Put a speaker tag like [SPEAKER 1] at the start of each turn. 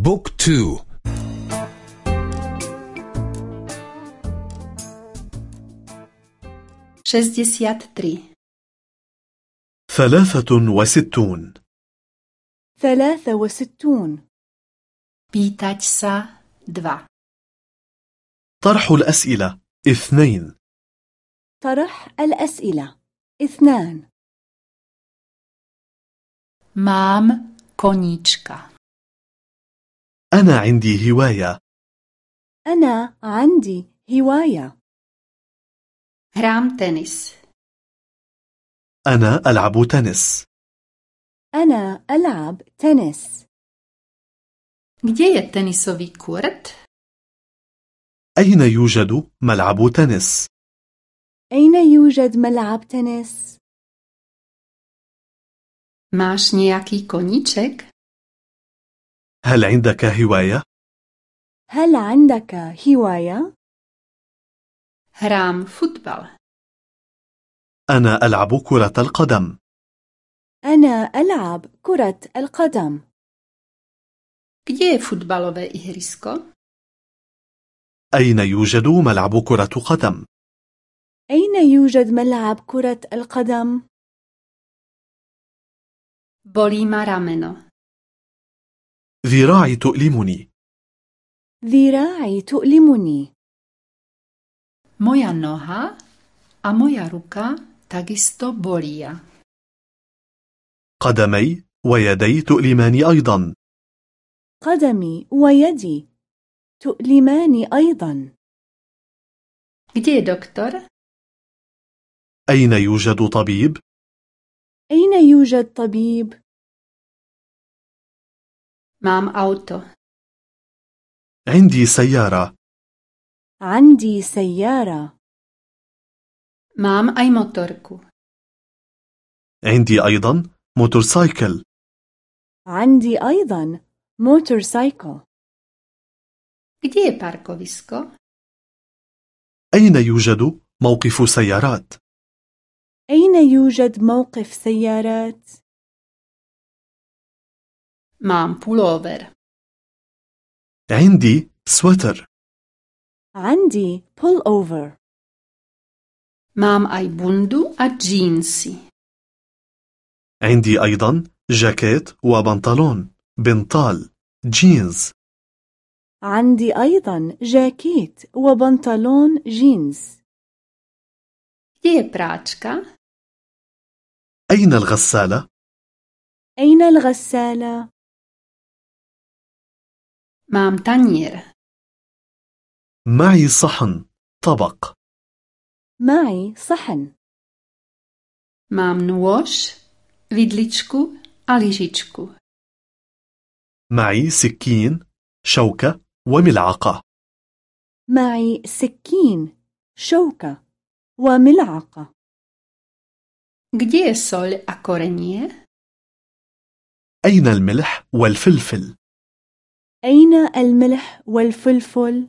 [SPEAKER 1] book
[SPEAKER 2] two. šesťdesiattri.
[SPEAKER 3] ثلاثة وستون.
[SPEAKER 4] ثلاثة وستون.
[SPEAKER 2] pýtať sa dva
[SPEAKER 3] طرح الأسئلة. اثنين.
[SPEAKER 4] طرح الأسئلة. اثنان.
[SPEAKER 2] مام كونيچكا
[SPEAKER 3] أنا عندي هواية
[SPEAKER 4] أنا عندي هواية
[SPEAKER 2] هرام تنس
[SPEAKER 3] أنا ألعب تنس
[SPEAKER 4] أنا ألعب تنس
[SPEAKER 2] Gdzie je tenisový kurt?
[SPEAKER 3] أين يوجد ملعب تنس؟
[SPEAKER 4] أين يوجد ملعب تنس؟
[SPEAKER 2] Máš nejaký koníček?
[SPEAKER 3] هل عندك هواية؟
[SPEAKER 4] هل عندك هواية؟
[SPEAKER 2] Hrám futbal.
[SPEAKER 3] أنا ألعب كرة القدم
[SPEAKER 4] أنا ألعب كرة القدم
[SPEAKER 2] Gdzie je futbalové ihrisko?
[SPEAKER 3] أين يوجد ملعب كرة قدم؟
[SPEAKER 4] أين يوجد ملعب كرة القدم؟
[SPEAKER 2] Bolí ma rameno.
[SPEAKER 3] ذراعي تؤلمني
[SPEAKER 4] ذراعي تؤلمني
[SPEAKER 2] Moja noha a moja ruka takisto.
[SPEAKER 3] قدمي ويدي تؤلماني أيضا
[SPEAKER 4] قدمي ويدي تؤلماني أيضا
[SPEAKER 2] Gdzie je doktor?
[SPEAKER 3] أين يوجد طبيب؟
[SPEAKER 4] أين يوجد طبيب؟
[SPEAKER 2] Mám auto.
[SPEAKER 3] عندي سيارة
[SPEAKER 4] عندي سيارة
[SPEAKER 2] Mám aj motorku.
[SPEAKER 3] عندي أيضا موتورسايكل
[SPEAKER 4] عندي أيضا موتورسايكل
[SPEAKER 2] Kde je parkovisko?
[SPEAKER 3] أين يوجد موقف سيارات؟
[SPEAKER 4] أين يوجد موقف سيارات؟
[SPEAKER 2] Mám pulóver.
[SPEAKER 3] عندي سويتر
[SPEAKER 4] عندي بلوفر
[SPEAKER 2] Mám aj bundu a džínsy.
[SPEAKER 3] عندي أيضا جاكيت وبنطلون بنطال جينز
[SPEAKER 4] عندي أيضا جاكيت وبنطلون جينز؟
[SPEAKER 3] أين الغسالة؟
[SPEAKER 4] أين الغسالة؟
[SPEAKER 2] Mám tanier.
[SPEAKER 3] معي صحن طبق
[SPEAKER 4] معي صحن
[SPEAKER 2] Mám nôž, vidličku a lyžičku.
[SPEAKER 3] معي سكين شوكة وملعقة
[SPEAKER 4] معي سكين شوكة وملعقة
[SPEAKER 2] soľ a korenie?
[SPEAKER 3] أين الملح والفلفل؟
[SPEAKER 4] أين الملح والفلفل؟